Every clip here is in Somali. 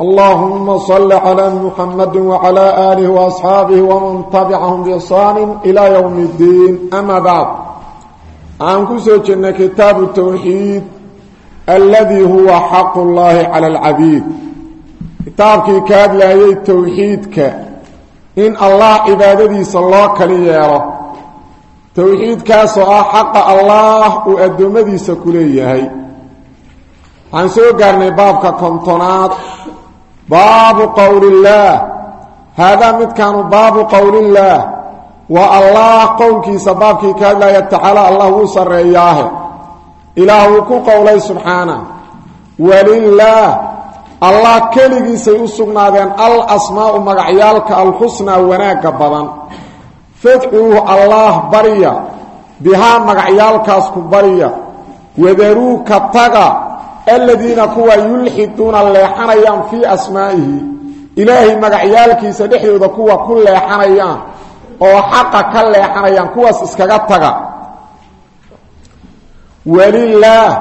اللهم صل على محمد وعلى آله وأصحابه ومن تبعهم بإحسان إلى يوم الدين أما بعد عن كسوجنا كتاب التوحيد الذي هو حق الله على العبيد كتاب كتاب لا التوحيد إن الله عبادتي صلى الله عليه توحيد كاسو حق الله وأدومدي سكوليه عن سوى قرني بابك baabu qowlillaah haadaa midkaanu baabu qowlillaah waa allah qowlkiisa baabkii ka hadlaya tacaala allah wuu sarreeyaahe. Ilaah wuu ku qowlay subxaana. Walilaah allah keligiisay u sugnaadeen al asmaa'u magacyaalka alxusnaa wanaagga badan. Fadcuuhu allaah barya bihaa magacyaalkaas ku barya wadaruu ka taga aladiina kuwa yulxiduuna leexanayaan fii asmaa'ihi. Ilaahay magacyaalkiisa dhexdooda kuwa ku leexanayaan oo xaqa ka leexanayaan kuwaas iskaga taga. Walilaah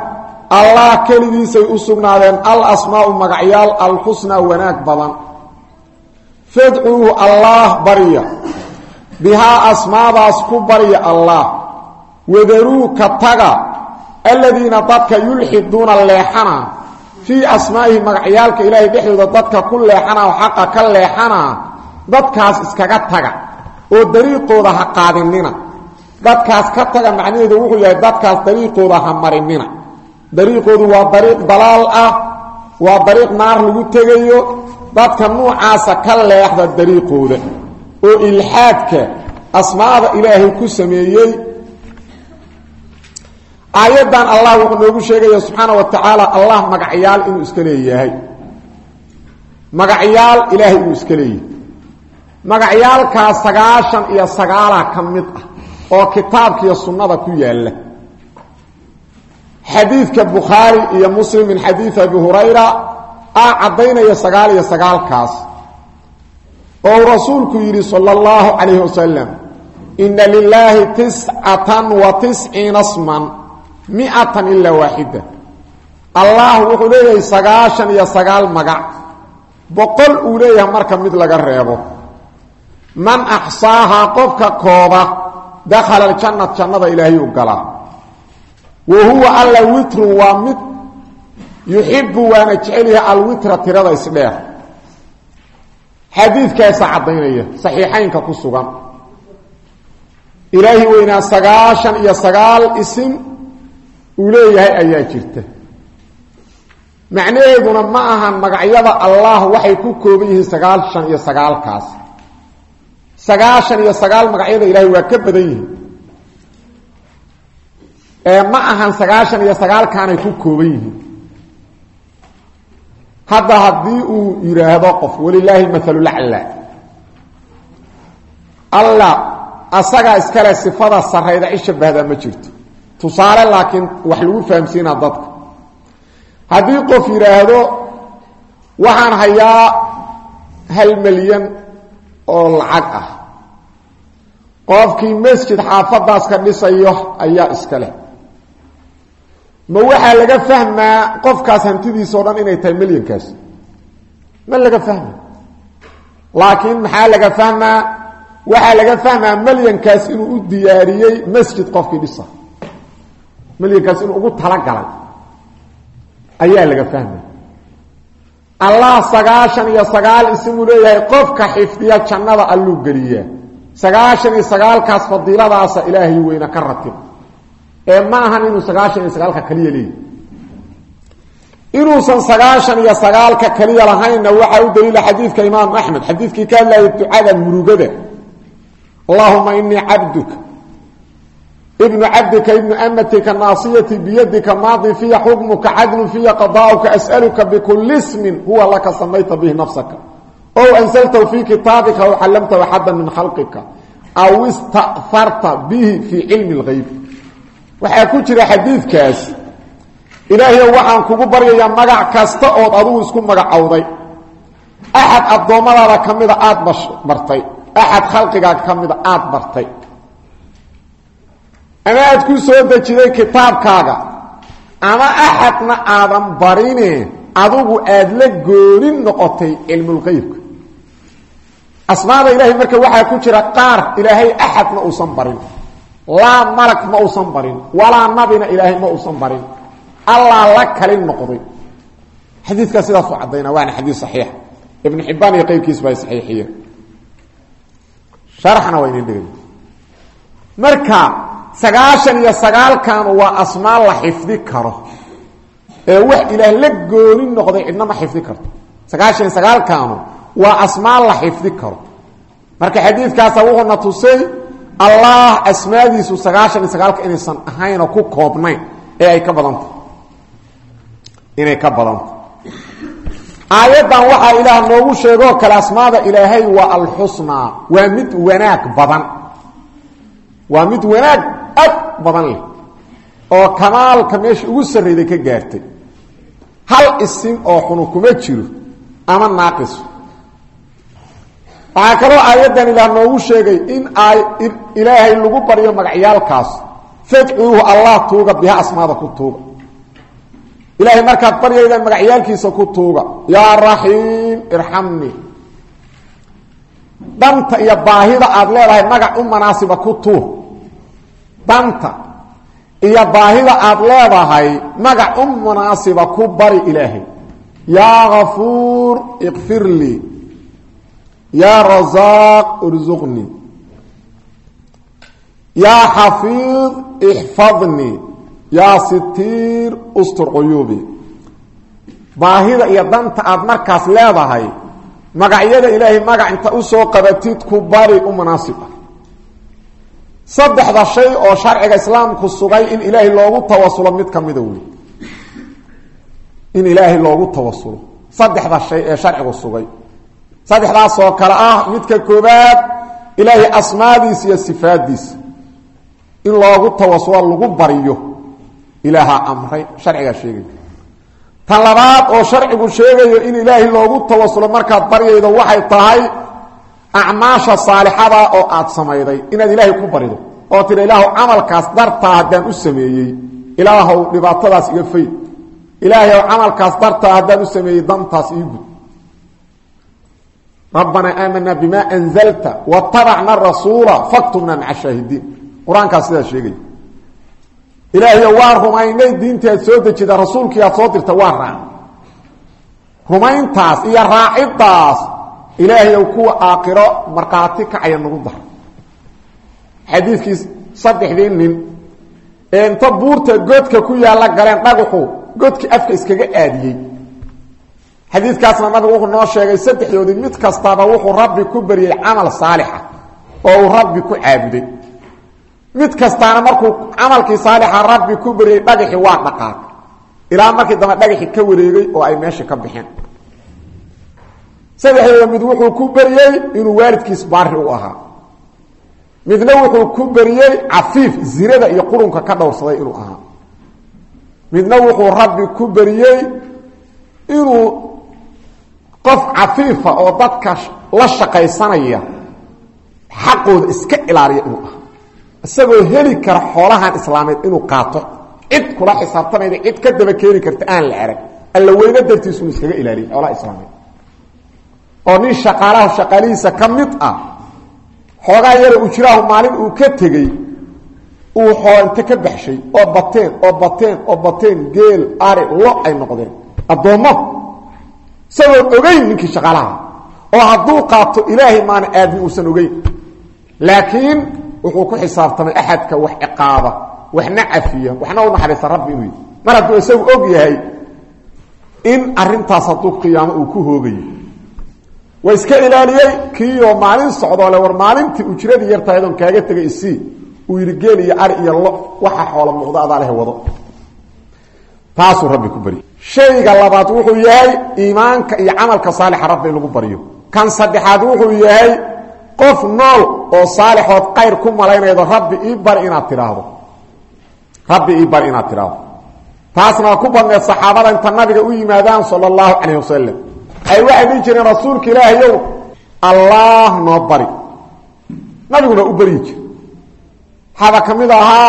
allah keligiisay u sugnaadeen alasmaau magacyaal alxusnaa wanaag badan. Fadcuuhu allaah barya bihaa asmaadaas ku barya allah. Wadaruu ka taga aladiina dadka yulxiduuna leexana fii asmaa'ihi magacyaalka ilaahay dhexdooda dadka ku leexana oo xaqa ka leexana dadkaas iskaga taga oo dariiqooda ha qaadinina. Dadkaas ka taga macnaheedu wuxuu yahay dadkaas dariiqooda ha marinina. Dariiqoodu waa dariiq dalaal ah waa dariiq naar lagu tegayo dadka nuucaasa ka leexda dariiqooda oo ilxaadka asmaada ilaahay ku sameeyey aayaddan allah wuxuu noogu sheegaya subxaana wa tacaala allah magacyaal inuu iska leeyahay. Magacyaal ilaahay inuu iska leeyahay. Magacyaalkaas sagaashan iyo sagaala ka mid ah oo kitaabkiiyo sunnada ku yaalla. Xadiidka bukhaari iyo muslim min xadiidi abi hurayra aa caddaynaya sagaal iyo sagaalkaas oo rasuulku yidhi sala allahu calayhi wasalam inna lilaahi tiscatan wa tisciina sman mi-atan ilaa waaxida allah wuxuu leeyahay sagaashan iyo sagaal magac. Boqol uu leeyahay marka mid laga reebo. Man axsaahaa qofka kooba dakhala aljannat jannada ilaahay u galaa wa huwa alla witrun waa mid yuxibu waana jecel yahay alwitra tirada isdheer. Xadiidkaasa caddaynaya saxiixaynka ku sugan. Ilaahi weynaa sagaashan iyo sagaal isim uu leeyahay ayaa jirta. Macnaheeduna ma ahan magacyada allah waxay ku kooban yihiin sagaashan iyo sagaalkaas. Sagaashan iyo sagaal magacyada ilaahay waa ka badan yihiin. Ee ma ahan sagaashan iyo sagaalkaanay ku kooban yihiin. Hadda haddii uu yidhaahdo qof walilaahi mathalulacla alla asagaa iskale sifada sarayda ishabahdaa ma jirto tusaale laakiin wax lagu fahamsiinaa dadka. Haddii qof yidhaahdo waxaan hayaa hal milyan oo lacag ah. Qofkii masjid xaafadaas ka dhisayo ayaa iska ma waxaa laga fahmaa qofkaas hantidiisa o dhan inay tahay milyankaas? Ma laga fahma laakiin maxaa laga fahmaa? Waxaa laga fahmaa milyankaas inuu u diyaariyey masjid qofkii dhisa milyankaas inuu ugu talagalay ayaa laga fahma allah sagaashan iyo sagaal isimuu leeyahay qofka xifdiya jannada alluu geliyaa. Sagaashan iyo sagaalkaas fadiiladaasa ilaahay weyna ka ratib. Ee ma ahan inuu sagaashan iyo sagaalka kaliya leeyahy inuusan sagaashan iyo sagaalka kaliya lahaynna waxaa u daliila xadiidka imaam axmed xadiidkii ka hadlayay ducada murugada. Allahuma inii cabduka ibnu cabdika ibnu amatika naasiyati biyadika maadi fiya xukmuka cadlu fiya qadaauka as'aluka bikuli smin huwa laka samayta bihi nafsaka. Ow ansaltahu fii kitaabika aw callamtahu axada min khalqika. Aw istafarta bihi fii cilmi اlgayb waxaa ku jira xadiidkaas. Ilaahayow waxaan kugu baryayaa magac kasta ood adigu isku magacowday. Axad addoommadaada ka mida aada bartay. Axad khalqigaaga ka mida aada bartay ama aad ku soo dejiday kitaabkaaga. Ama axadna aadan barine adigu aada la goonin noqotay cilmulqeybka asmaada ilaahay marka waxaa ku jira qaar ilaahay axadna uusan barin. Laa malag ma uusan barin. Walaa nabina ilaahay ma uusan barin. Allaa la kalin noqday. Xadiidkaa sidaasuu caddaynaa waana xadiid saxiix. Ibnu xibbaan iyo qeybkiis baa saxiixiyeen. Sharxna waa dhigay marka sagaashan iyo sagaalkanu waa asmaa la xifdi karo. Ee wax ilaah la gooni noqday cidna xifdi karto. Sagaashan iyo sagaalkanu waa asmaa la xifdi karo. Marka xadiidkaasa wuxuuna tusay allah asmaadiisu sagaashan iyo sagaalka inaysan ahaynoo ku koobnayn. Ee ay ka badanta inay ka badanta aayaddan waxaa ilaah noogu sheegoo kale asmaada ilaahay waa alxusnaa waa mid wanaag badan waa mid wanaag ad badan leh oo kamaalka meesha ugu sarrayday ka gaartay. Hal isim oo xunu kuma jiro ama naaqiso waxaa kaloo aayaddan ilaah noogu sheegay in ay ilaahay lagu baryo magacyaalkaas. Fadcuuhu allah tuuga biha asmaada ku tuuga. Ilaahay markaad baryaydaan magacyaalkiisa ku tuuga. Yaa raxiim irxamni danta iyo baahida aada leedahay magac u manaasiba ku tuur danta iyo baahida aada leedahay magac u munaasiba ku bari ilaahay. Yaa gafuur ikfir lii. Yaa rasaaq irsuqnii yaa xafiid ixfadnii. Yaa sitiir ustur cuyuubi baahida iyo danta aada markaas leedahay magacyada ilaahay magac inta u soo qabatid ku bari u munaasib ah. Saddexda shay oo sharciga islaamku sugay in ilaahay loogu tawasulo mid ka mida in ilaahay loogu tawasulo. Saddexda shay ee sharcigu sugay. Saddexdaasoo kale ah midka koobaad ilaahay asmaadiisa iyo sifaadiisa in loogu tawasulo lagu baryo ilaaha amray sharcigaa sheegay tan labaad oo sharcigu sheegayo in ilaahay loogu tawasulo markaad baryaydo waxay tahay acmaasha saalixada oo aad samayday inaad ilaahay ku barido. Oo tira ilaahu camalkaas dartaa haddaan u sameeyey. Ilaahow dhibaatadaas iga fayd ilaahayow camalkaas dartaa haddaan u sameeyey dantaas ii gud. Rabbanaa aamanaa bima anzalta watabacna rasuula faktumna maca shaahidiin qur'aankaas ilaahayo waa rumaynay diintii aad soo dejida rasuulkii aad soo dirta waa raac rumayntaas iyo raacidaas ilaahayow kuwa aakhiro markhaati kacaya nagu dar. Xadiidkii saddexdii nin ee inta buurta godka ku yaalla galeen dhagaxu godkii afka iskaga aadiyey. Xadiidkaasna nabigu wuxuu noo sheegay saddexdoodii mid kastaba wuxuu rabbi ku baryey camal saalixa oo uu rabbi ku caabuday mid kastaana markuu camalkii saalixa rabbi ku baryey dhagaxii waa dhaqaaq. Ilaa markii dambe dhagaxii ka wareegay oo ay meesha ka bixeen. Saddexdooda mid wuxuu ku beryey inuu waalidkiis baari u ahaa. Midna wuxuu ku beryey cafiif zirada iyo qurunka ka dhowrsaday inuu ahaa. Midna wuxuu rabbi ku beryey inuu qof cafiifa oo dadka la shaqaysanaya xaqooda iska ilaaliya inuu ahaa isagoo heli kara xoolahan islaameed inuu qaato. Cid kula xisaabtamayda cid ka daba keeni karta aan la arag. Alla weyne dartiisunu iskaga ilaaliya xoolaha islaameed. Oo nin shaqaalaha shaqaalihiisa ka mid ah xoogaa yara ujraahu maalin uu ka tegey uu xoolinte ka baxshay oo bateen oo bateen oo bateen geel ari lo ay noqdeen. Addoommo isagoon ogeyn ninkii shaqaalaha oo hadduu qaato ilaahay maana aadmi uusan ogeyn. Laakiin wuxuu ku xisaabtamay axadka wax ciqaaba waxna cafiya waxna u naxariista rabbi inuu mar hadduu isagu og yahay in arintaas hadduu qiyaamo uu ku hoogayo waa iska ilaaliyey kiioo maalin socdoole war maalintii ujradii yartahaydon kaaga tegay isii uu yidhi geel iyo ari iyo lo waxa xoola muuqdo adaa wado. Taasuu rabbi ku baryo shayga labaad wuxuu yahay iimaanka iyo camalka saalixa rabbi lagu baryo kan saddexaad wuxuu yahay qof nool oo saalixood qayr ku malaynaydo rabbi ii bari inaad tidhaahdo. Rabbi ii bari inaad tidhaahdo. Taasna waa ku badneed saxaabada inta nabiga u yimaadaan sala allahu calayh wasalam ay waxay dhihi jireen rasuulka ilaahayow allah noo bari. Nabiguna u baryi jir. Waxaaba ka mid ahaa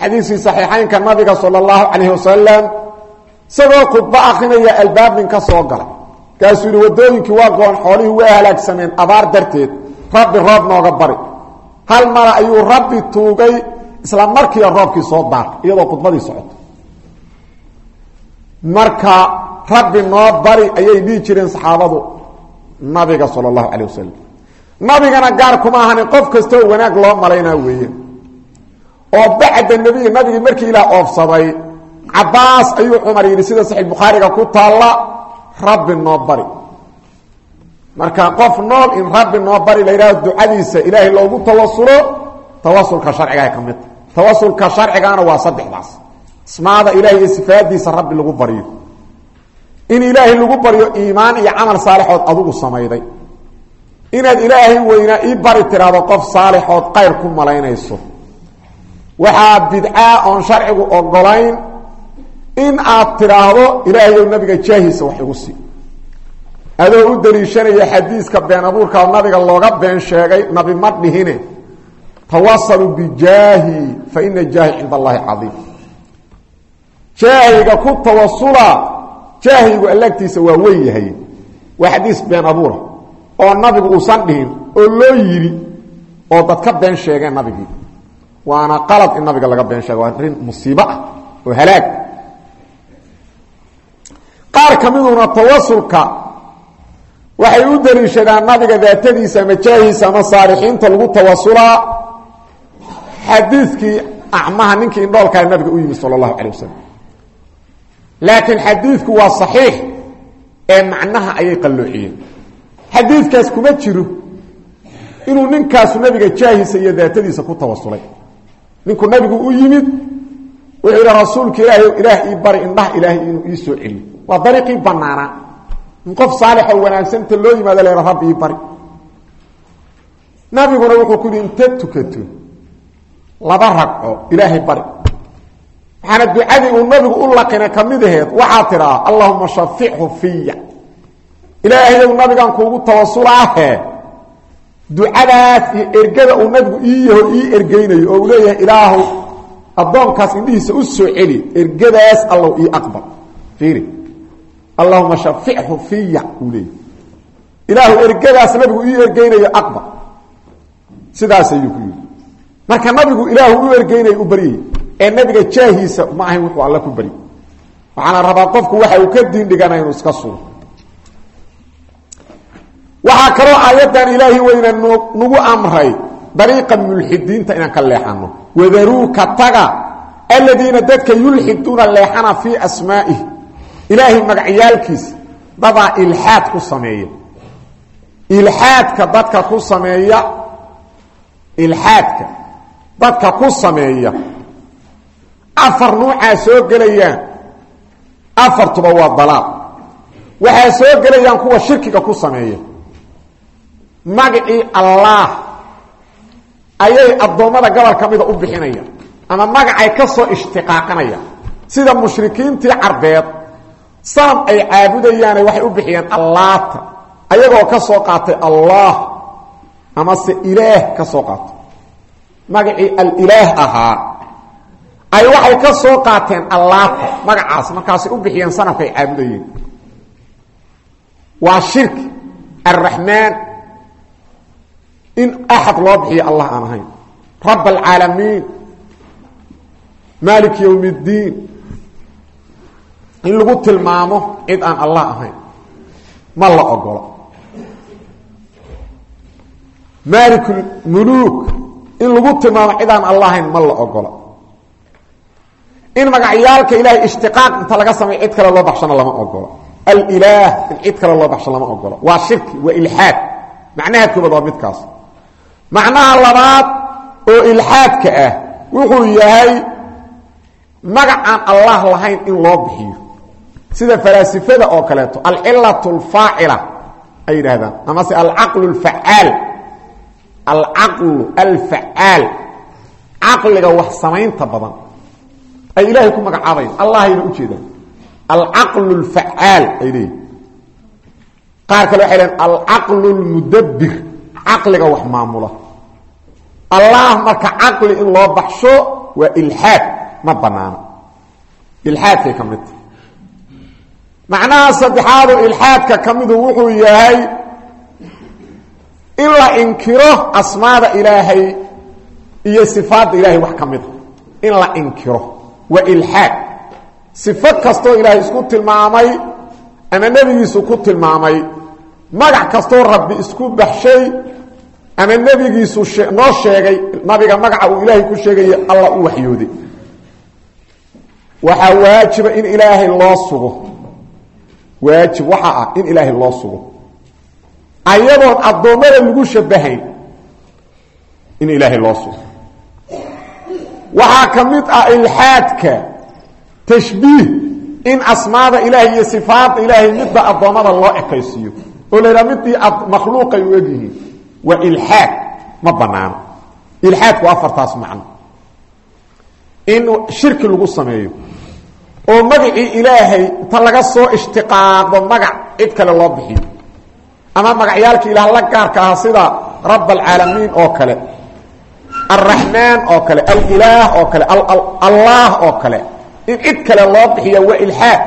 xadiiskii saxiixaynka nabiga sala allahu calayh wasalam isagoo khudbo akrinaya albaab nin ka soo galay. Kaasuu yihi waddooyinkii waa goon xoolihii waa halaagsameen abaar darteed rabbi roob nooga bari. Hal mara ayuu rabbi tuugay isla markiiba roobkii soo daaray iyadoo khudbadii socoto. Marka rabbi noo bari ayay dhihi jireen saxaabadu nabiga sala allahu calayh wasalam nabigana gaar kuma ahanin qof kastoo wanaag loo malaynaa weeye. Oo bacda nebiyi nabigii markii ilaah oofsaday cabaas ayuu cumar yidhi sida saxiix bukhaariga ku taalla rabbi noo bari marka qof nool in rabbi noo bari la yidhahdo ducadiisa ilaahay loogu tawasulo tawasulka sharcigaha ka mid tawasulka sharcigaana waa saddexdaas ismaada ilahay iyo sifaadiisa rabbi lagu baryo in ilaahay lagu baryo iimaan iyo camal saalixood adugu samayday. Inaad ilaahay weynaa ii bari tiraahdo qof saalixood qayr ku malaynayso. Waxaa bidcaa oon sharcigu ogolayn in aad tidhaahdo ilaahayow nabiga jaahiisa wax igu sii adoo u daliishanaya xadiiska been abuurka nabiga looga been sheegay nabi ma dhihine. Tawasaluu bijaahi fa ina jaahi cinda allahi cadiim. Jaahiga ku tawasula jaahigu allagtiisa waa weyn yahay. Waa xadiis been abuura oo nabigu uusan dhihin oo loo yidhi oo dad been sheegeen nabigii. Waana qalad in nabiga laga been sheega arrin musiibo ah oo halaag. Qaar ka miduna waxay u daliishadaan nabiga daatadiisa ama jaahiisa ama saalixiinta lagu tawasulaa xadiidkii acmaha ninkii indhoolkaa nabiga u yimi sala allahu calay wasalam laakiin xadiidku waa saxiix ee macnaha ayay qalloociyeen. Xadiidkaas kuma jiro inuu ninkaasu nabiga jaahisa iyo daatadiisa ku tawasulay ninkuu nabigu u yimid wuxuu yidhi rasuulka ilaahay ilaah ii bari indhaha ilaahay inuu ii soo waa dariiqii banaanaa qof saalixoo wanaagsanta loo yimaado la rabbi ii bari. Nabiguna wuxuu ku yihi inta tukato laba ragco ilaahay bari. Waxaana ducadii uu nabigu u laqina ka mid aheed waxaa tidhaa allahuma shafichu fiya ilaahayow nabigan kuugu tawasulaahe ducadaas iyo ergada uu nabigu ii yaho ii ergeynayo oo uu leeyahay ilaahu addoonkaas indhihiisa u soo celi ergadaas allow ii aqbal. Fiiri allahuma shafichu fiya uu leeyahy ilaahu ergadaas nabigu ii ergeynayo aqbal sidaas ayuu ku yidhi. Marka nabigu ilaahu u ergeynayo u baryayy ee nabiga jaahiisa ma ahayn wuxuu alla ku bari. Waxaana rabaa qofku waxa uu ka diindhigana inuu iska sugo. Waxaa kaloo aayaddan ilaahi weyna nagu amray ka leexano wadaruuka taga aladiina dadka yulxiduuna leexana fii ilaahay magacyaalkiisa dadaa ilxaad ku sameeya. Ilxaadka dadka ku sameeya ilxaadka dadka ku sameeya. Afar nuucaa soo gelayaan. Afartuba waa dalaal. Waxaa soo gelayaan kuwa shirkiga ku sameeya. Magacii allaah ayay addoommada gobol ka mida u bixinayaan ama magacay ka soo ishtiqaaqanayaan sida mushrikiintii carbeed sanam ay caabudayaane waxay u bixiyeen allaata ayagoo ka soo qaatay allah amase ilaah ka soo qaatay. Magacii alilaah ahaa ay waxay ka soo qaateen allaata magacaas markaasay u bixiyeen sanamka ay caabudayeen. Waa shirki arraxmaan in axad loo bixiyo allah aan ahayn. Rab alcaalamiin maalik yowm اddiin in lagu tilmaamo cid aan allah ahayn. Ma la ogolo. Maalik muluuk in lagu tilmaamo cid aan allah ahayn ma la ogolo. In magacyaalka ilahay ishtiqaaq inta laga sameyo cid kale loo baxshana lama ogolo. Alilaah in cid kale loo baxsho lama ogolo. Waa shirki waa ilxaad macnaha koobaad waa midkaas. Macnaha labaad oo ilxaadka ah wuxuu yahay magac aan allah lahayn in loo bixiyo sida falaasifada oo kaleeto alcilat alfaacila ay yidhaahdaan. Amase alcaqlu alfacaal alcaqlu alfacaal caqliga wax samaynta badan. Ay ilaahay ku magacaabayan allahayna ujeedaan alcaqlu alfacaal ay leeyihiin qaar kale waxay leeyiin alcaqlu lmudabbir caqliga wax maamula. Allah marka caqli in loo baxsho waa ilxaad ma banaano ilxaadkay ka midta macnaha saddexaadu ilxaadka ka midu wuxuu yahay in la inkiro asmaada ilaahay iyo sifaadda ilaahay wax ka mida in la inkiro waa ilxaad. Sifo kastoo ilaahay isku tilmaamay ama nebigiisu ku tilmaamay magac kastoo rabbi isku baxshay ama nebigiisu noo sheegay nabiga magaca uu ilaahay ku sheegaya alla u waxyooday. Waxaa waajiba in ilaahay loo sugo waajib waxa ah in ilaahay loo sugo. Ayadoon addoommada lagu shabahayn in ilaahay loo sugo. Waxaa ka mid ah ilxaadka tashbiih in asmaada ilaahay iyo sifaadda ilaahay midda addoommada loo ekaysiiyo. Oo la yidhaha midii makhluuqay u egyihiin waa ilxaad ma banaano ilxaadku afartaas macno. In shirki lagu sameeyo oo magacii ilaahay inta laga soo ishtiqaaqdo magac cid kale loo bixiyo. Ama magacyaalka ilaah la gaarka ah sida rab alcaalamiin oo kale alraxmaan oo kale alilaah oo kale allah oo kale in cid kale loo bixiya waa ilxaad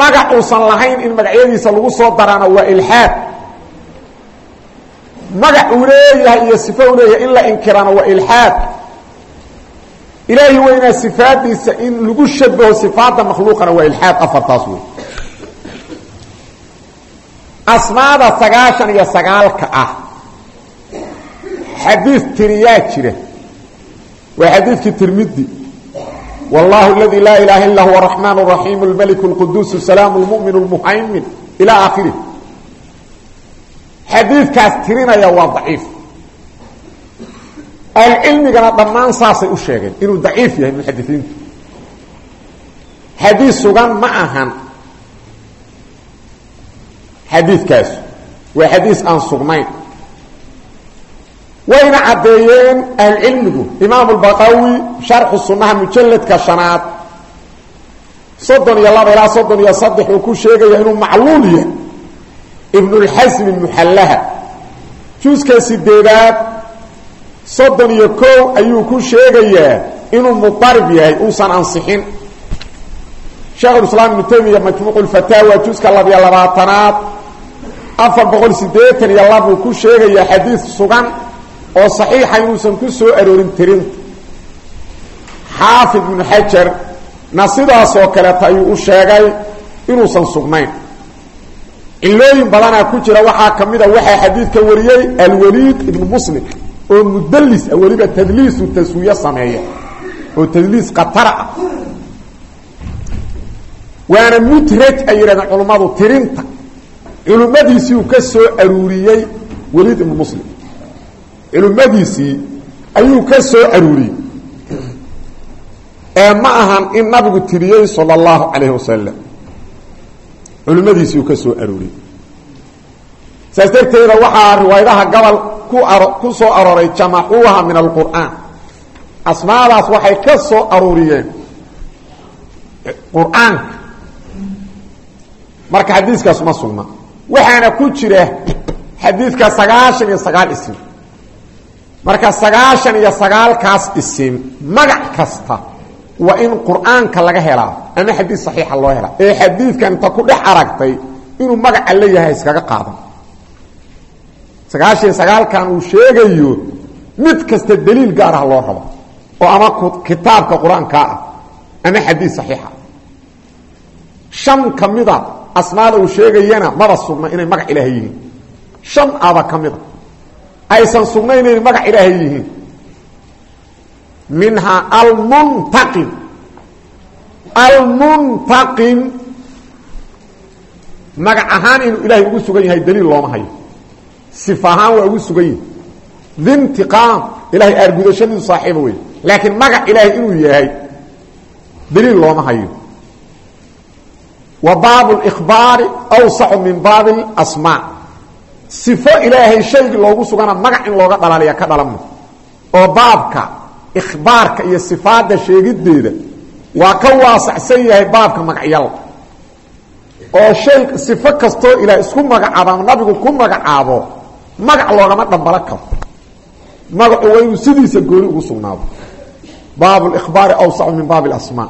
magac uusan lahayn in magacyadiisa lagu soo daraana waa ilxaad magac uu leeyahay iyo sifo uu leeyahay in la inkiraana waa ilxaad ilaahi weynaa sifaadiisa in lagu shabaho sifaadda makhluuqana waa ilxaad afartaas wey asmaada sagaashan iyo sagaalka ah xadiid tiriyaa jira waa xadiidkii tirmidi والله الذي لا إله إلا هو الرحمن الرحيم الملك القدوس السلام المؤمن المهيمن إلى آخره حديث كاسترين ahlucilmigana dhammaan saasay u sheegeen inuu daciif yahay muxadisiintu. Xadii sugan ma ahan xadiikaas waa xadiis aan sugnayn. Wayna caddeeyeen ahlucilmigu imaam اbaqawi sharxu sunaha mujaladka hanaad soddon iyo laba ilaa soddon iyo saddex uu ku sheegaya inuu macluul yahay. Ibnulxasmi soddon iyo kow ayuu ku sheegayaa inuu mutarib yahay uusan ansixin. Sheekhulislaam ibnu taymiya majmuuculfataawa juska labiyo labaatanaad afar boqol siddeetan iyo labuu ku sheegayaa xadiid sugan oo saxiixa inuusan ku soo aroorin tirinta xaafid ibnu xajar na sidaasoo kaleeta ayuu u sheegay inuusan sugnayn. Cillooyin badanaa ku jira waxaa ka mid a waxaa xadiidka wariyey alwaliid ibnu muslim oo mudallis ah weliba tadliisu taswiye sameeya oo tadliis khatara ah. Waana mudraj ay yidhahdeen culummadu tirinta. Culimmadiisii uu ka soo aruuriyey waliid ibnu muslim. Culumadiisii ayuu ka soo ee ma ahan in nabigu tiriyey sala allahu calayhi wasalam culimmadiisii uu ka soo aruuriyey. Saas riwaayadaha gobol ku soo arooray jamacuuha min alqur'aan. Asmaadaas waxay ka soo aruuriyeen qur'aanka. Marka xadiiskaas ma sugna. Waxaana ku jira xadiidka sagaal isim. Marka sagaashan iyo isim magac kasta waa in qur'aanka laga helaa ama xadiid saxiixa loo helaa. Ee xadiidkan inta ku dhex aragtay inuu magaca la yahay iskaga qaadan sagaashan sagaalkan uu sheegayo mid kasta daliil gaar ah loo rabo oo ama kitaabka qur'aankaa ah ama xadiid saxiixa shan ka mida asmaada uu sheegayana maba sugna inay magac ilaahay yihiin. Shan aba ka mida aysan sugnayn inay magac ilaahay yihiin. Minhaa almuntaqim. Almuntaqim. Magac ahaan inuu ilaahay ugu sugan yahay daliil looma hayo ahaan waa ugu sugan yihi dintiqaam ilahay aargudashadiisu saaxiiba wey laakiin magac ilaahay inuu yahay daliil looma hayo. Wa baabu اlkhbaari awsacu min baabi اlasmaa sifo ilaahay shaygii loogu sugana magac in looga dhalaaliya ka dhalama oo baabka ikhbaarka iyo sifaadda sheegideeda waa ka waasacsan yahay baabka magacyada oo shay sifo kastoo ilaah magac loogama dhambalo karo. Magacu waa inuu sidiisa gooni ugu sugnaado. Baab اkhbaari awsacu min baab اasmaa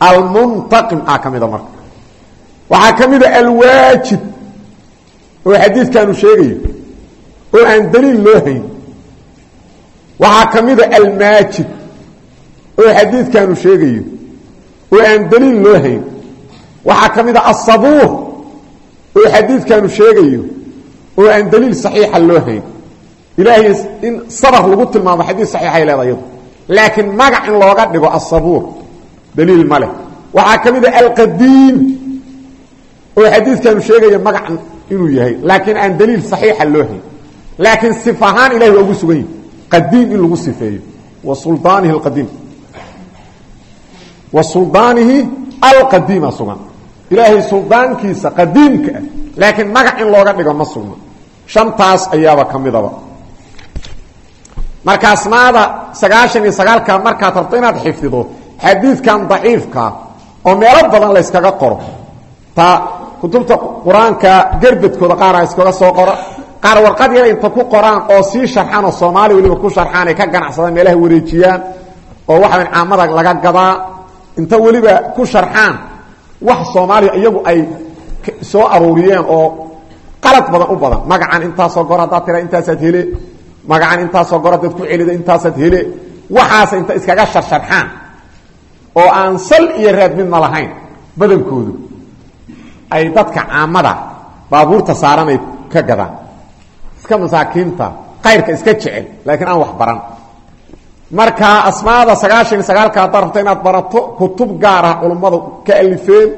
almuntaqim a ka mida marka. Waxaa ka mida alwaajib oo xadiidkaanu sheegayo oo aan daliil loo hayn. Waxaa ka mida almaajid oo xadiidkaanu sheegayo oo aan daliil loo hayn. Waxaa ka mida asabuur oo xadiidkaanu sheegayo oo aan daliil saxiixa loo hayn. Ilaahay in sabr lagu tilmaamo xadiid saxiixay leeda yadu. Laakiin magac in looga dhigo asabuur daliil ma leh. Waxaa ka mida alqadiim oo xadiidkaanu sheegaya inuu yahay laakiin aan daliil saxiixa loo hayn. Laakiin sif ahaan ugu sugan qadiim in lagu sifeeyo. Wa suldaanihi alqadiim. Wa suldaanihi alqadiima sugan. Ilaahay suldaankiisa qadiimka ah. Magac in looga dhigo ma shantaas ayaaba ka midaba. Marka asmaada sagaashan iyo sagaalka markaad rabto inaad xifdido xadiidkan daciifkaa oo meelo badan la yskaga qoro. Ta kutubta qur'aanka gerbedkooda qaara iskaga soo qora qaar warqad yar inta ku qoraan oo sii sharxaan oo soomaali weliba ku sharxaan ay ka ganacsadaan meelaha wareejiyaan oo waxawan caamada laga gadaa. Inta weliba ku sharxaan wax soomaaliya qalad badan u badan. Magacan intaasoo gor haddaad tira intaasaad hele. Magacan intaasoo gor haddaad ku celida intaasaad hele. Waxaas inta iskaga sharsharxaan oo aan sal iyo raad midna lahayn badankoodu ay dadka caamada baabuurta saaranay ka gadaan. Iska masaakiinta kayrka iska jecel laakiin aan wax baran. Marka asmaada sagaashan sagaalka haddaad inaad barato kutub gaar ah culummadu ka alifeen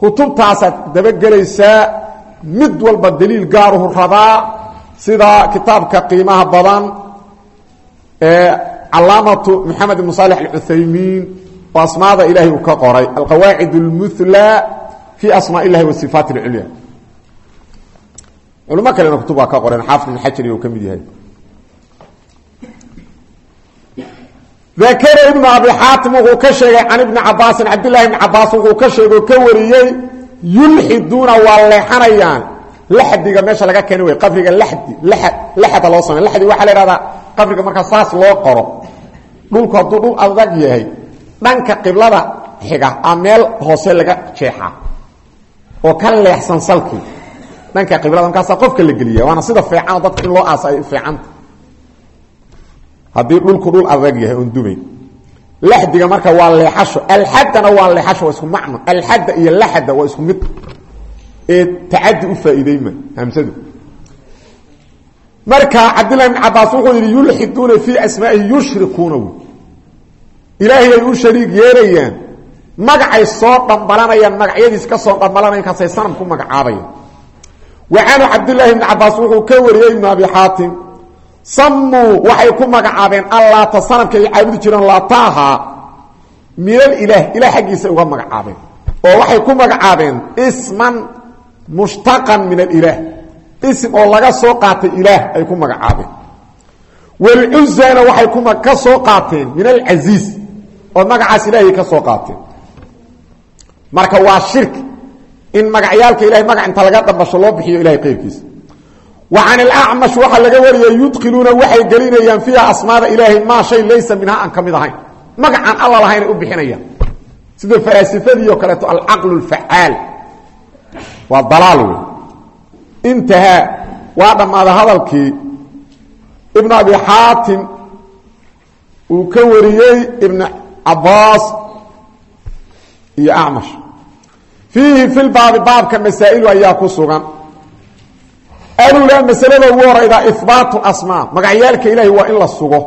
kutubtaasaad dabagelaysaa mid walba daliil gaaruhu rabaa sida kitaabka qiimaha badan ee calaamatu maxamed ibn saalex alcuthaymiin oo asmaada ilahay uu ka qoray alqawaacid اlmuhlى fi asmaa illahi wa sifaat اlculya culimo kalena kutub waa ka qoreen xaafid ibn xajar uu ka mid yahay dakara ibnu abi xaatim wuxuu ka sheegay can ibni cabaasin cabdillahi ibni cabaas wuxuu ka sheegay oo ka wariyey yulxiduuna waa leexanayaan. Laxdiga meesha laga keeni way qabriga ladi laxda loo samey ladi waxaa la ihahdaa qabriga markaa saas loo qoro. Dhulku hadduu dhul adag yahay dhanka qiblada xiga a meel hoose laga jeexaa oo ka leexsan salkii dhanka qiblada markaasa qofka la geliya waana sida fiicanoo dadka in loo aasa ay fiicanta haddii dhulku dhul adag yahay oon dumayn laxdiga marka waa leexasho alxadana waa leexasho waa isku macno alxadda iyo laxda waa isku mid ee tacadi u faa'iideyma hamsadu marka cabdillahi bn cabaas wuxuu yidhi yulxiduuna fii asmaa'ihi yushrikuuna wy ilaahay ay u shariig yeerayaan magacay soo dhambalanayaan magacyadiis ka soo dhambalanayan kaasay sanam ku magacaabayaan wa canhu cabdillaahi bni cabaas wuxuu ka wariyey ibnu abi xaatim samuu waxay ku magacaabeen allaata sanamka ay caabudi jireen laataaha min alilaah ilah xaggiisay uga magacaabeen. Oo waxay ku magacaabeen isman mushtaqan min alilaah ism oo laga soo qaatay ilaah ay ku magacaabeen. Walcuzana waxay ka soo qaateen min alcasiiz oo magacaas ilaahay ka soo qaateen. Marka waa shirki in magacyaalka ilahay magac inta laga dhambasho loo bixiyo ilahay qayrkiisa wa can alacmash waxaa laga wariyay yudkiluuna waxay gelinayaan fiiha asmaada ilaahay maa shay laysa minha aan ka mid ahayn. Magacaan alla lahaynay u bixinayaan. Sida falaasifadii oo kaleeto alcaqlu lfacaal waa dalaal wey intahaa waa dhammaada hadalkii ibnu abi xaatim uu ka wariyey ibnu cabaas iyo acmash fiihi fi lbaabi baabka masaa'ilu ayaa ku sugan alula masalada ugu horayda ihbaatu asmaa magacyaalka ilahi waa in la sugo.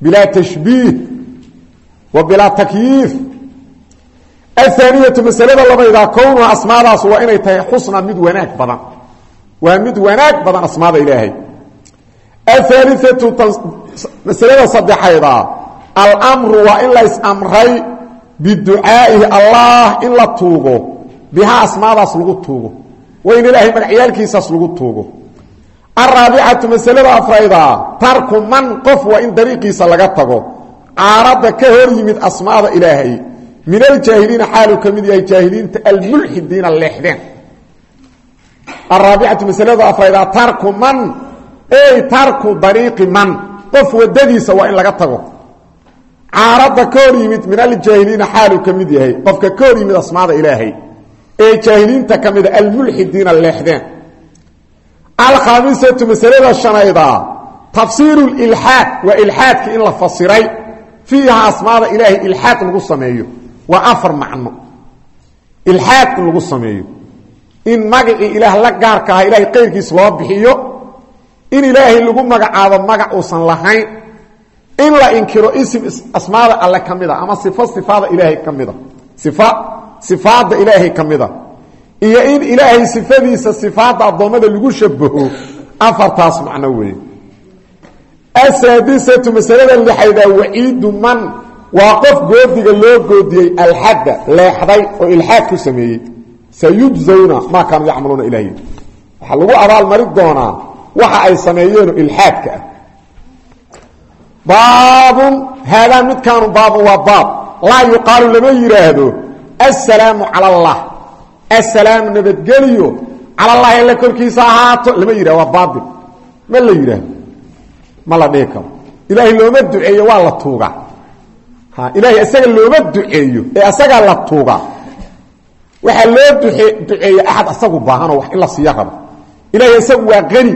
Bilaa tashbiih wa bilaa takyiif. Athaaniyatu masalada labaydaa kownuha asmaadaas waa inay tahay xusna mid wanaag badan. Waa mid wanaag badan asmaada ilaahay. Ahaaliatu masalada saddexayda almru waa in la is-amray biducaa'ihi allah in la tuugo. Bihaa asmaadaas lagu tuugo waa in ilaahay magacyaalkiisaas lagu tuugo. Araabicatu masalada afrayda tarku man qof waa in dariiqiisa laga tago. Caarada ka hor yimid asmaada ilaahay. Min aljaahiliina xaaluu ka mid yahay jaahiliinta almulxidiina leexdeen. Araabicatu masalada afrayda tarku man ey tarku dariiqi man qof wadadiisa waa in laga tago. Caarada ka hor yimid min aljaahiliina xaaluu ka mid yahay qofka ka hor yimid asmaada ilaahay ee jaahiliinta ka mida almulxidiina leexdeen. Alkhaamisatu masalada shanayda tafsiiru lilxaad waa ilxaadki in la fasiray. Fiiha asmaada ilaahay ilxaad lagu sameeyo. Waa afar macno. Ilxaad lagu sameeyo. In magacii ilaah la gaarka aha ilahay qayrkiis loo bixiyo. In ilaahay lagu magacaabo magac uusan lahayn. In la inkiro isim asmaada alle ka ama sifo sifaada ilaahay ka mida sifaada ilaahay ka mida. Iyo in ilaahay sifadiisa sifaada addoommada lagu shabaho afartaas macno weeye asaadisatu masalada lixaydaa waciidu man. Waa qof goodiga loo goodiyey alxadda leexday oo ilxaad ku sameeyey. Sayujzawna maa kaanuu yacmaluuna ilahy waxaa lagu abaalmari doonaa waxa ay sameeyeenoo ilxaadka ah. Baabun haadaa midkaanu baabun waa baab. Laa assalaamu cala allah. Assalaamu nabadgeliyo cala allahi alla korkiisa ahaato. Lama yidhahdo waa baabil. Ma la yidhaahdo ma la dhihi karo. Ilaahay looma duceeyo waa la tuugaa. Ilaahay isaga looma duceeyo ee asagaa la tuugaa. Waxaa loo duceeye axad asagu baahanoo wax in la siiya rabo. Ilaahay isagu waa qani.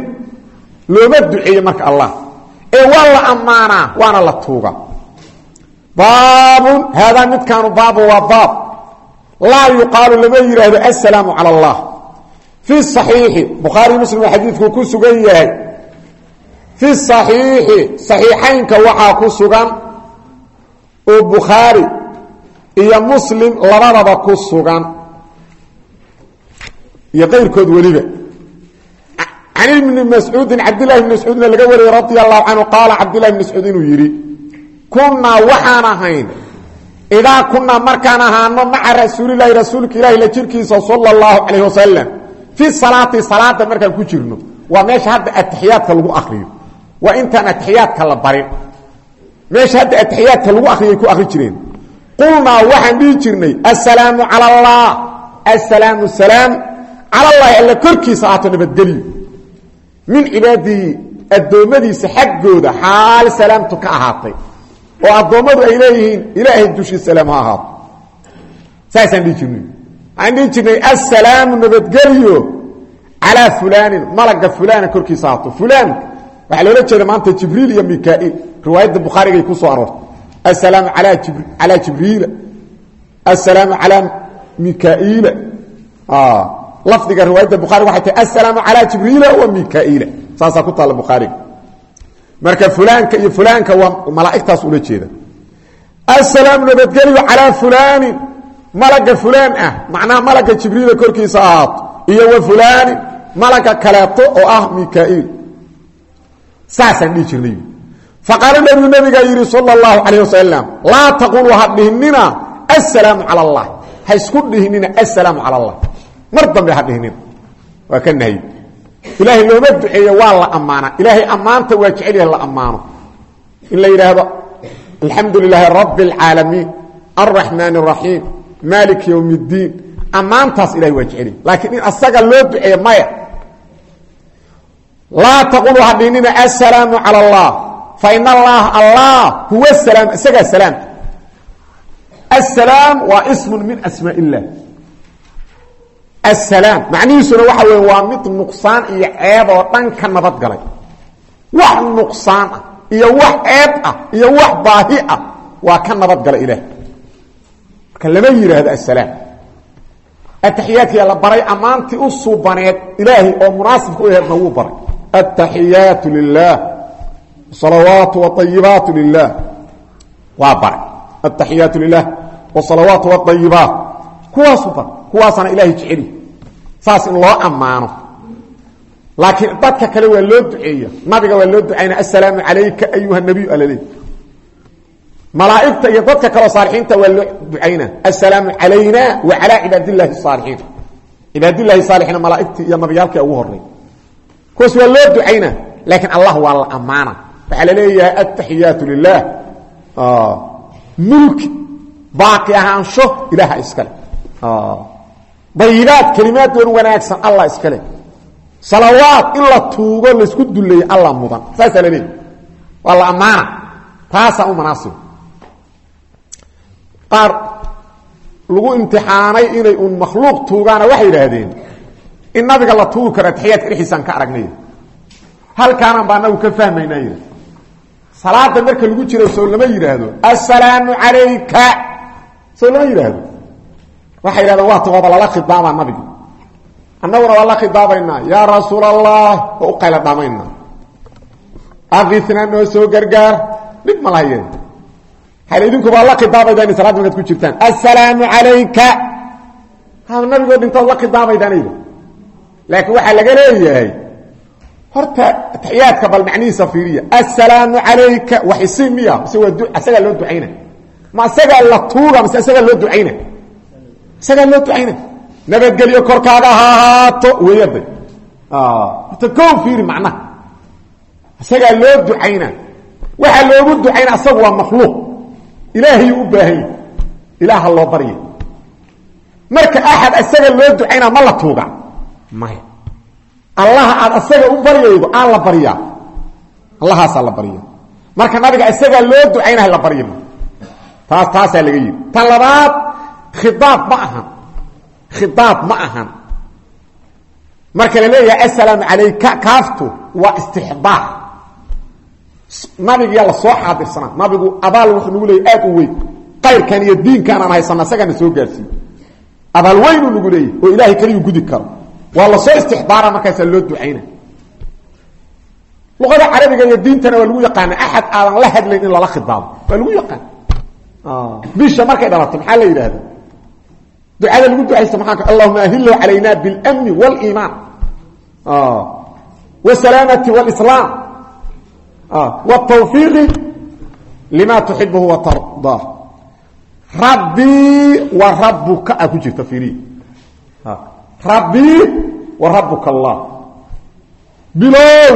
Looma duceeye marka allah. Ee waa la ammaanaa waana la tuuga baabun haadaa midkaanu baabu waa baab laa yuqaalu lama yidhaahdo asalaamu cal allah. Fi saxiixi bukhaari muslim xadiidku ku sugan yahay. Fi saxiixi saxiixaynka waxaa ku sugan oo bukhaari iyo muslim labadaba ku sugan. Iyo qayrkood weliba. Can bni mascuudin cabdillahi bni mascuudna laga wariyey radia allahu canhu qaala cabdillahi bni mascuud inuu yidhi kunaa waxaan ahayn idaa kunnaa markaan ahaano maca rasuulilahi rasuulka ilaahi la jirkiisa sala allahu calayh wasalam fi salaati salaada markaan ku jirno waa meesha hadda atixiyaadka lagu akriyo waa intaan atixiyaadka la barin meesha hadda atixiyaadka lagu akriyay ku akri jireen qulnaa waxaan dhihi jirnay assalaamu cala allah assalaamu salaam cala allahi alla korkiisa ahaato nabadgelyo min oo addoommadu ay leeyihiin ilaahay dushii salaam ha ahaato saasaan dhihi jirnay. Waxaan dhihi jirnay assalaamu nabadgelyo calaa fulaanin malaga fulaana korkiisa ahaato fulaan waxaa maanta jibriil iyo mikaa'iil riwaayadda bukhaarigay ku soo aroortay. Assalaamu alaa calaa jibriila. Assalaamu calaa mikaa'iila lafdiga riwaayadda bukhaari waxay tahay assalaamu calaa jibriila wa mikaa'iila saasaa ku taalla bukhaariga marka fulaanka iyo fulaanka waa malaa'igtaas ula jeeda. Assalaamu nabadgelyo calaa fulaanin malaga fulaan ah macnaha malaga jibriila korkiisa ahaato iyo wa fulaanin malaga kaleeto oo ah mikaa'iil saasaan dhihi jirnay. Faqaala nabigu nabigaa yidhi sala allahu calayh wasalam laa taquluu ha assalaamu cala allah. Ha isku assalaamu cala allah. Mar dambe ha dhihinina. Waa ilaahay looma duceeyo waa la ammaanaa ilaahay ammaanta waa jecel yahay la ammaano in la yidhaahdo alxamdu lilaahi rabbi اlcaalamiin alraxmaan الraxiim maalik ywm اddiin ammaantaas ilahay waa jecel yahy laakiin in asaga loo duceeyo maya laa taquluu ha dhihinina assalaamu cala allah fain allaha allah huwa salaam isagaa salaamka asalaam waa ismu min asmaa illah asalaam macnihiisuna waxa weeye waa mid nuqsaan iyo ceeb oo dhan ka nabad galay. Wax nuqsaan ah iyo wax ceeb ah iyo wax baahi ah waa ka nabad galay ilaah. Marka lama yidhaahdo asalaam ataxiyaadkiyaa la baray ammaantii u suubaneed ilaahay oo munaasibka u aheedna wuu baray. Ataxiyaatu lilah salawaatu waayibaatu kuwaasana ilaahay jeceli. Saas in loo ammaano. Laakiin dadka kale waa loo duceeya. Nabiga waa loo ducayna assalaamu calayka ayuha nabiyu alale malaaigta iyo dadka kaleo saalixiinta waa loo ducayna assalaamu calayna wa calaa cibaadillahi saalixiin. Cibaadillahi saalixiina malaaigtii iyo nabiyaalkii ugu horey kuwaas waa loo ducayna laakiin allah waa la ammaana. Waxaa la leeyahay ataxiyaatu lilah mulki baaqi ahaansho ilaaha iskale dayibaad kelimaaddoon wanaagsan allah iskale salawaad in la tuugo laysku duleeyo allah mudan. Saasaa la leeyahy waa la ammaana. Taasaa u manaasib qaar lagu imtixaanay inay un makhluuq tuugaana waxay yidhaahdeen in nabiga la tuugi karo atixiyaadka dhexdiisaan ka aragnay. Halkaanaan baa anagu ka fahmaynaa yidhi. Salaada marka lagu jiro soo lama yidhaahdo assalaamu calayka. Soo lama yidhaahdo waxay yidhahdeen waa ta waaba lala khidaabaa nabiga annaguna waa la khidaabaynaa yaa rasuul allah oo qayla dhamaynaa afisna noo soo gargaar. Dhib ma lahayeen hal idinku baa la khidaabaydaan salaad markaad ku jirtaan? Assalaamu calayka. Ha nabigoo dhintood la khidaabaydaanayda laakiin waxaa laga leeyahay horta taxiyaadka bal macnihiisa fiiriya. Assalaamu calayka. Wax isi miya mise waa isagaa loo ducayna. Ma isagaa la tuuga mise isagaa loo ducayna isagaa loo ducayna nabadgelyo korkaaga ha ahaato weyaday horta koo fiiri macnaha isagaa loo ducayna. Waxaa loogu ducayna asagu waa makhluuq. Ilaahayuu u baahanya ilaaha loo barya marka axad isaga loo ducayna ma la tuuga. Maya allaha aad isaga u baryaydo aan la baryaa. Allahaasaa la barya marka nabiga isagaa loo ducaynaha la barya taas taasaa laga yidhi tan labaad khidaab ma ahan. Khidaab ma ahan. Marka la leeyahay assalaamu calayka kaaftu waa istixbaar. Nabigiyaa la soo xaadirsanaa. Nabigu abaal wuxuu nagu leeyay aad u weyn. Qayrkan iyo diinkan aan haysana isagaana soo gaarsiiye abaal weynuu nagu leeyahy oo ilaahay kaliyu gudi karo. Waa la soo istixbaara markaasaa loo ducayna. Luqada carabiga iyo diintana waa lagu yaqaana axad aadan la hadlayn in lala khidaabo. Waa lagu yaqaan bisha markay dhalato maxaa la yidhaahda ducada lagu ducaysta maaa allahuma ahilo calayna bilmni wlimaan ah. wsalaamati wlislaam ah. wtawfiiqi lima tuxibuhu watardaa rabbii wa rabuka a ah, ku jirta iiriy rabbii wa rabuka allah. Bilow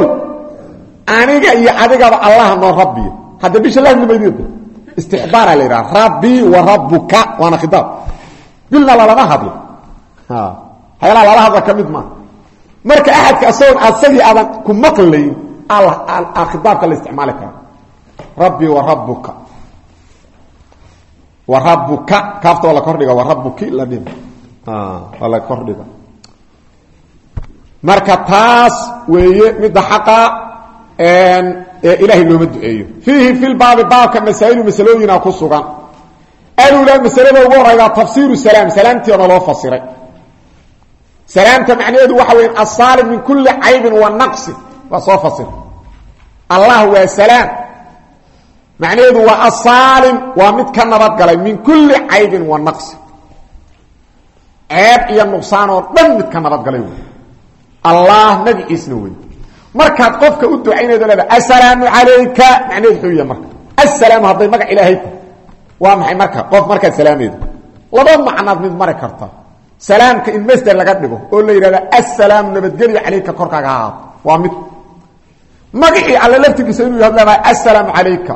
aniga iyo adigaba allah noo rabbiy hadda bisha lahnimad istixbaaraa la idhaha rabbii wa rabuka waana khiaab bilna lalama hadlo. Waxyaalaha lala hadla ka mid maaha marka axadka isagoon asagii aadan ku maqlayn khidaabka la isticmaali kara rabbii wa rabuka wa rabuka kaafta waa la kordhiga wa rabuki la dhima waa la kordhiga. Marka taas weeye midda xaqa ee ilaahay looma duceeyo. Fiihi fi lbaabi baabka masaa'ilu masalooyina ku sugan alula masalada ugu horayda tafsiiru salaam salaamtiona loo fasiray salaamta macnaheedu waxa weya asaalim min kuli caybin wa naqsi waa soo fasir allah waa salaam macnaheedu waa asaalim waa mid ka nabadgalay min kuli caybin wa naqsi ceeb iyo nuqsaan oo dhan mid ka nabadgalay wey allah magaciisna wey markaad qofka u ducaynaydo leeda assalaamu calayka waa maxay marka? Qof markaad salaamaydo laba macnaad mid mari karta. Salaamka in masder laga dhigo oo la yidhahda assalaamu nabadgelyo calayka korkaaga ha ahaato waa mid. Magacii alle laftigiisa inuu yahad leedahay assalaamu calayka.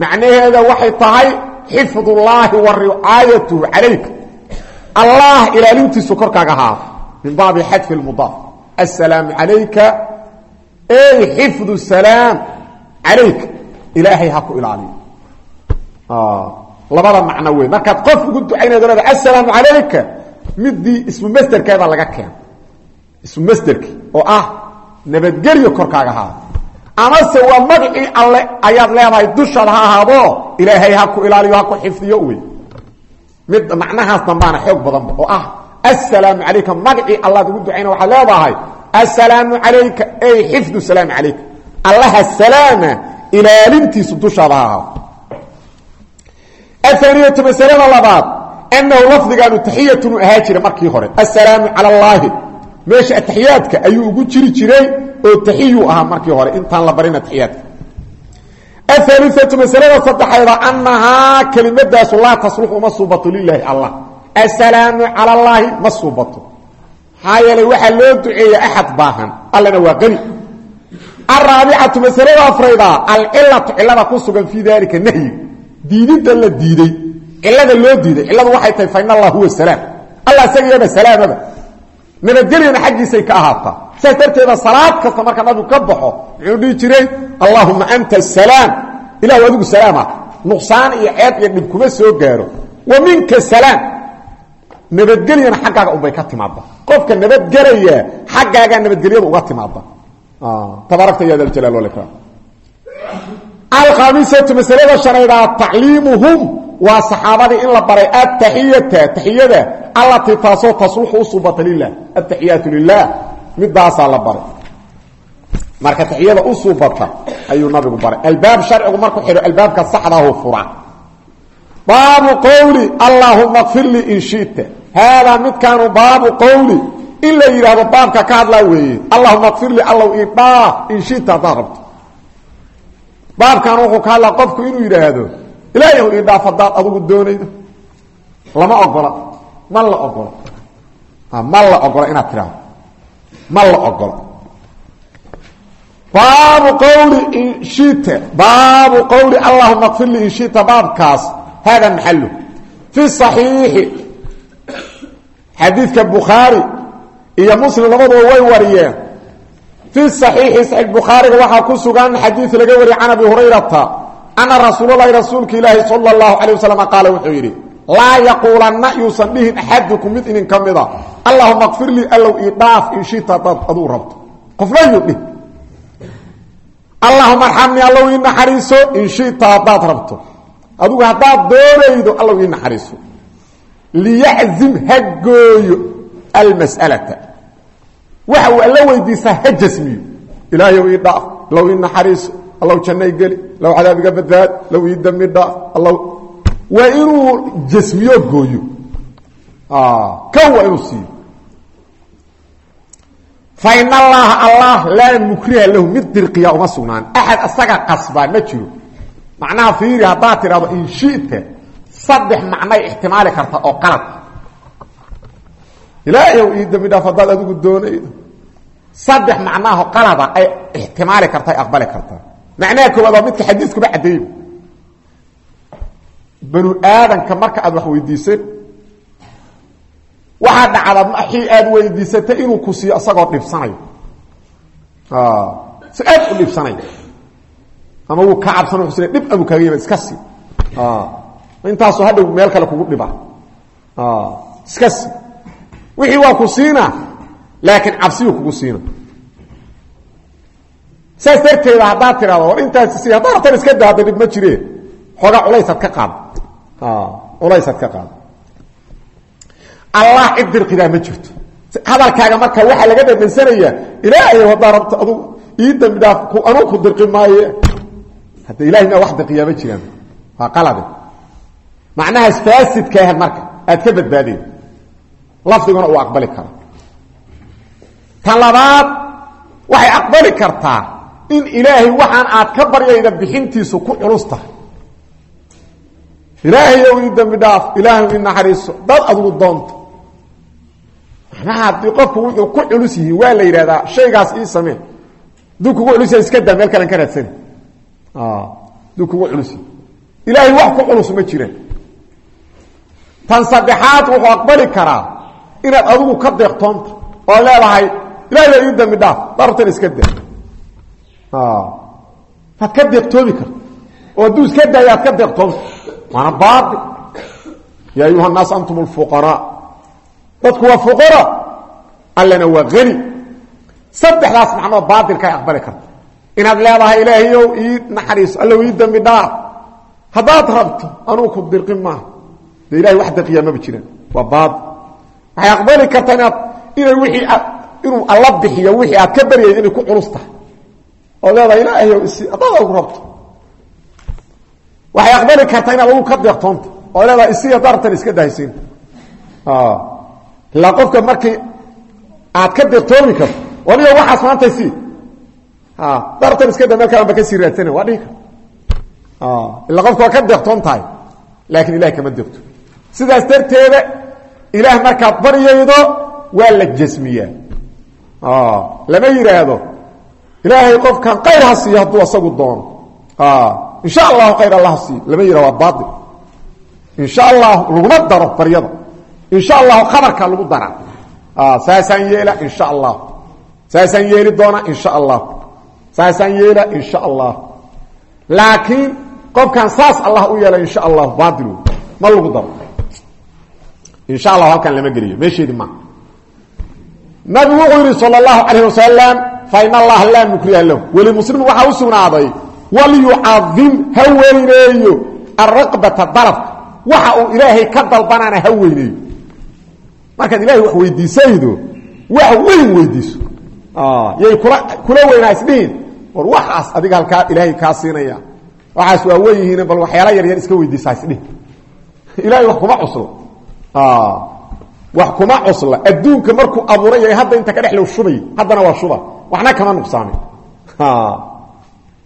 Macnaheeda waxay tahay xifdullaahi wa ricaayatuhu calayka. Allah ilaalintiisu korkaaga ha ahaato min baabi xadfi lmudaaf assalaamu calayka. Ey xifdu salaam calayka. Ilaahay ha ku ilaaliyo labada macno wey markaad qof ugu ducaynaydo leeda assalaamu calayka midii ismu masderkeeda laga keeno ismu masderkii oo ah nabadgelyo korkaaga haado amase waa magacii alle ayaad leedahay dushaada ha ahaado ilaahay ha ku ilaaliyo ha ku xifdiyo wey. Mid macnahaas dambaana xoog badanba oo ah assalaamu calayka magacii allaad ugu ducayna waxaad leedahay assalaamu calayka ey xifdu salaam calayka. Allaha salaama ilaalintiisu dushaada ha ahaado ahaniyatu masalada labaad anahu lafdigaanu taxiyatun u ahaa jira markii hore. Assalaamu cala allaahi meesha ataxiyaadka ayuu ugu jiri jiray oo taxiyuu ahaa markii hore. Intaan la barin ataxiyaadka ahaaliatu masalada saddexayda annahaa kelimadaasu laa tasluxu uma suubato lilaahi allah. Assalaamu cala allaahi ma suubato maxaa yeelay waxaa loo duceeya axad baahan. Allana waa qani. Araabicatu masalada afrayda alcilatu cilada ku sugan fii dalika nahyi diididda la diiday cilada loo diiday ciladu waxay tahay fain allah huwa salaam. Allah isagayaba salaamaba nabadgelyana xaggiisay ka ahaataa saas darteeda salaad kasta marka nabigu ka baxo muxuu dhihi jiray allahuma anta asalaam ilahu adigu salaama nuqsaan iyo ceeb iyo dhib kuma soo gaaro. Wa minka salaam. Nabadgelyana xaggaaga unbay ka timaada qofka nabadgelaya xaggaagaa nabadgelyada uga timaada tabaarakta ya daljalaal walikram alkhamisatu masalada shanaydaa tacliimuhum waa saxaabadii in la baray ataxiyata taxiyada allatii taasoo tasluxu u subata lilah ataxiyaatu lilah midaasaa la baray. Marka taxiyada u subata ayuu nabigu baray. Albaab sharcigu markuu xidho albaabka saxdaahu fura. Baabu qowli allaahuma kfir lii in shita. Haadaa midkaanu baabu qowli in la yidhaahdo baabka ka hadlaa weeye allahuma kfir lii allow idhaaf in shita haddaad rabto baabkan wuxuu ka hadlaa qofku inuu yidhaahdo ilaahu idhaaf haddaad adugu doonaydo lama ogola ma la ogola. Ma la ogola inaad tidhaahdo. Ma la ogola. Baabu qowli in shita baabu qowli allahuma kfir lii in shita baabkaas hada maxalu fi صaxiixi xadiidka bukhaari iyo muslim labaduba way wariyeen fi saxiixi saxiix bukhaariga waxaa ku sugan xadiid laga wariyay can abi hurayrata ana rasuulalahi rasuulka ilaahi sala allahu calayh wasalam qaala wuxuu yidhi laa yaquulanna yuusan dhihin axaduku mid inin ka mida. Allahuma kfir lii allow ii dhaaf inshita dad aduu rabto. Qofna yuu dhih allahuma arxamnii allow ii naxariiso inshita haddaad rabto. Adugu haddaad doonaydo allow ii naxariiso. Liyaczim ha gooyo almas'alata waxa uu alla weydiisaa ha jasmiyo. Ilaahayow ii dhaaf allow ii naxariiso allow jannay geli allow cadaab iga badbaad allow ii dambi dhaaf allow waa inuu jasmiyo gooyo. Kan waa inuu siiyo. Fain allaha allah laa mukriha lahu mid dirqiya uma sugnaan. Axad asaga qasbaa ma jiro. Macnaha fiiri haddaad tidhahdo in shita saddex macnay ixtimaali karta oo qalad ilaahayow ii dambi dhaaf haddaad adigu doonaydo. Saddex macnaaho qalada ay ixtimaali karta ay aqbali kartaa macnaha koowaad waa midka xadiiskuba caddeeyba banu aadanka marka aad wax weydiisan waxaa dhacda maxii aad weydiisatay inuu ku siiyo isagoo dhibsanayo. Si aad u dhibsanayo. Ama wuu ka cabsano usle dhib abuu kaaga yimid iska sii. Intaasoo hadhow meel kale kugu dhiba. Iska sii wixii waa ku siina laakiin cabsiyuu kugu siina. Saas darteeda haddaad tidhahdo intaas si haddaa rabtan iska da hadda dhib ma jire xoogaa culaysaad ka qaad. Culaysaad ka qaad. Allah cid dirqidaa jirto. Hadalkaaga marka waxaa laga dhadhansanayaa ilaahay haddaa rabto adu ii dambi dhaaf anuu ku dirqi maaye. Hadda ilahay maa wax dirqiyaa ma jiraan. Waa qalade macnahaas faasidka ahad marka aad ka badbaadeen lafdiguna uu aqbali kara tan labaad waxay aqbali kartaa in ilaahay waxaan aad ka baryayda bixintiisu ku culus tahay. Ilaahayow ii dambi dhaaf ilaahay naxariiso dad adugu doonto. Macnaha haddii qofku wuxuu ku culus waa la yidhahdaa shaygaas ii samee. Hadduu kugu culus yahay iska daa meel kalen ka raadsani hadduu kugu culus yahay ilaahay wax ku culus ma jiraan. Tan saddexaad wuxuu aqbali karaa inaad adigu ka deeqtoonto oo leedahay ilahay baa ii dambi dhaaf darartan iska da maad ka deeqtoomi karto oo hadduu iska daayo aad ka deeqtoonto waana baai yaa ayuha naas antum lfuqaraa dadku waa fuqara allana waa ani saddexdaas macnoo baailkaa aqbali karta inaad leedahay ilaahayow ii naxariiso allow ii dambi dhaaf. Haddaad rabto anugu ku dirqin maaha. Dee ilahay wax daqiyaa maba jiraan waa baai waxay aqbali kartaa inaad inay wiii inuu alla bixiyo wixii aad ka baryayda inay ku culus tahay. Oo leedahay ilaahayow isi haddaad agu rabto. Waxay aqbali kartaa inaad ka deeqtoonta oo leedahay isi dartan iska dahaysiin ilaa qofka markii aad ka deeqtoomi karto waliba waxaas maanta si dartan iska da meel ba ka sii raadsana waa dhihi kar qofka ka deeqtoon tahay laakiin ilahay kama deeqto. Sidaas darteeda ilaah markaad baryaydo waa la jasmiyaa. Lama yidhaahdo ilaahay qofkan qayr ha siiyo hadduu asagu doono. Insha allahu khayr allah ha siiyo lama yidhah waa baail insha allah laguma daro baryada. Insha allahu khabarka lagu dara. Saasaan yeela insha allah saasaan yeeli doona insha allah saasaan yeela insha allah laakiin qofkan saas allah u yeela insha allah baail ma lagu daro insha allah halkan lama geliyo. Meesheedi ma. Nabigu wuxuu yidhi sal اlahu alayh wasalam fain allaha laa mukriha lahu. Weli muslimin waxaa u sugnaaday walyucadim ha weyneeyo araqbata dalabka waxa uu ilaahay ka dalbanaana ha weyneeyo. Markaad ilahay wax weydiisaydo wax weyn weydiiso. Yay kula kula weynaa isdhihin war waxaas adiga halkaa ilaahay kaa siinaya waxaas waa wen yihiin bal waxyaala yar yar iska weydiisa isdhihin ilahay wax kuma cuslo wax kuma cusla. Adduunka markuu abuuray hadda inta ka dhexlow shubay haddana waa shuba. Waxna kama nuqsaamin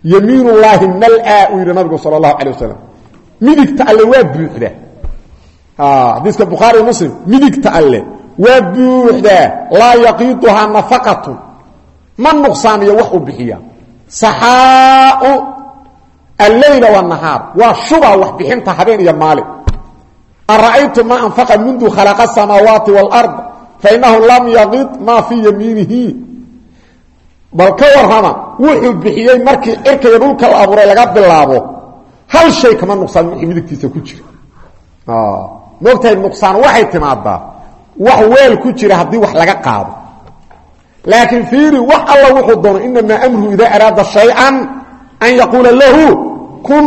yamiin ullaahi mal-a uu yidhi nabigu sala allahu calay wasalam midigta alle waa buuxda. Xadiiska bukhaari muslim midigta alle waa buuxdaa laa yaqiiduhaa nafaqatun ma nuqsaamiyo wax uu bixiya. Saxaau alleyla wanahaar waa shuba wax bixinta habeen iyo maalin ara'aytu ma anfaqa mundu khalaqa asamaawaati wاlard fainahu lam yaqid maa fii yamiinihi bal ka warrama wuxuu bixiyey markii cirkaiyo dhulka la abuuray laga bilaabo hal shay kama nuqsaan wixii midigtiisa ku jira moogtahay nuqsaan waxay timaadaa wax weel ku jira haddii wax laga qaado laakiin fiiri wax alla wuxuu doono inamaa amruhu idaa araada shay-an an yaquula lahu kun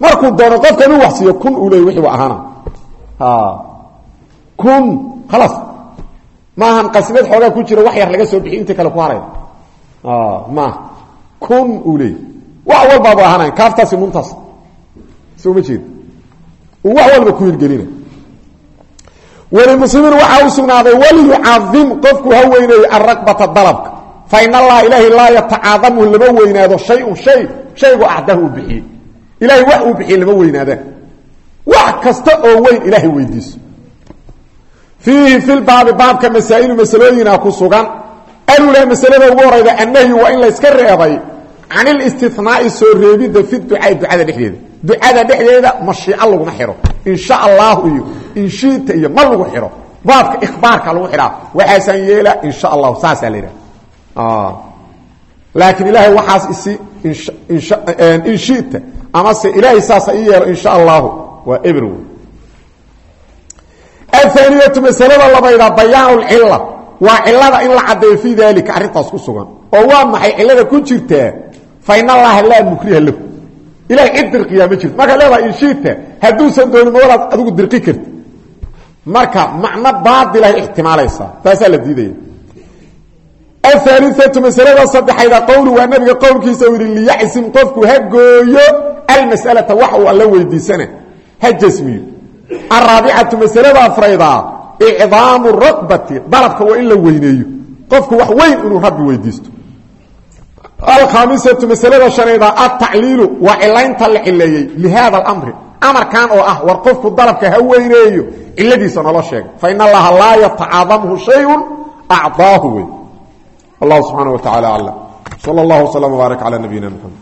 markuu doono qofka wax siiyo kun uu leey wixii wa ahaana. Kun khalaas maahan qasnad xoogaa ku jira wax yar laga soo bixiy inta kale ku haray maaha kun uu leey wax walbaaba ahaanayn kaaftaasi nuntaas soo ma jeed uu wax walba ku hirgelina. Welimuslimiin waxaa u sugnaaday waliyucadim qofku ha weyneeyo alraqbata dalabka. Fa in allaha ilaahi laa yatacaadamu lama weynaado shayun shay shaygu acdahu uu ilahay wax uu bixiye lama weynaadaan. Wax kasta oo weyn ilaahay weydiiso. Fiihi fi lbaabi baabka masaa'ilu masalooyina ku sugan. Alula masalada ugu horayda annahyu waa in layska reebay. Can ilistinaai soo reebidda fi ducaai ducada dhexdeeda. Ducada dhexdeeda mashiico laguma xiro. Insha allahu iyo inshita iyo ma lagu xiro. Baabka ikhbaarka lagu xidhaa waxaasaan yeela insha allahu saasaa la yidhaha laakiin ilaahay waxaas isi in shita amase ilaahay saasa ii yeelo insha allahu waa ebrow ahaniyatu masalada labayda bayaan lcila waa cilada in la caddeeyo fii arrintaas ku sugan. Oo waa maxay cilada ku jirtaa fa in allaha laa mukriha lahu. Ilahay cid dirqiyaa ma jirto markaa leedaha inshita hadduusan doonin adigu dirqi karti. Marka macno baadilahay ixtimaalaysaa taasaa la diidaya ahaaliatu masalada saddexayda qowlu waa nabiga qowlkiisa uu yidhi liyacsim qofku ha gooyo almas'alata wax uu alla weydiisana ha jasmiyo araabicatu masalada afraydaa icdaamu raqbati dalabka waa in la weyneeyo qofku wax weyn inuu rabbi weydiisto alkhaamisatu masalada shanayda altacliilu waa cilaynta la cileeyey lihaada alamri amarkan oo ah war qofku dalabka ha weyneeyo ciladiisa nolo sheega fa in allaha laa yatacaadamhu shayun acdaahu wey allah subxaana wa tacala aclam sal اllah wslm wbaarak calى nabiyina mxamed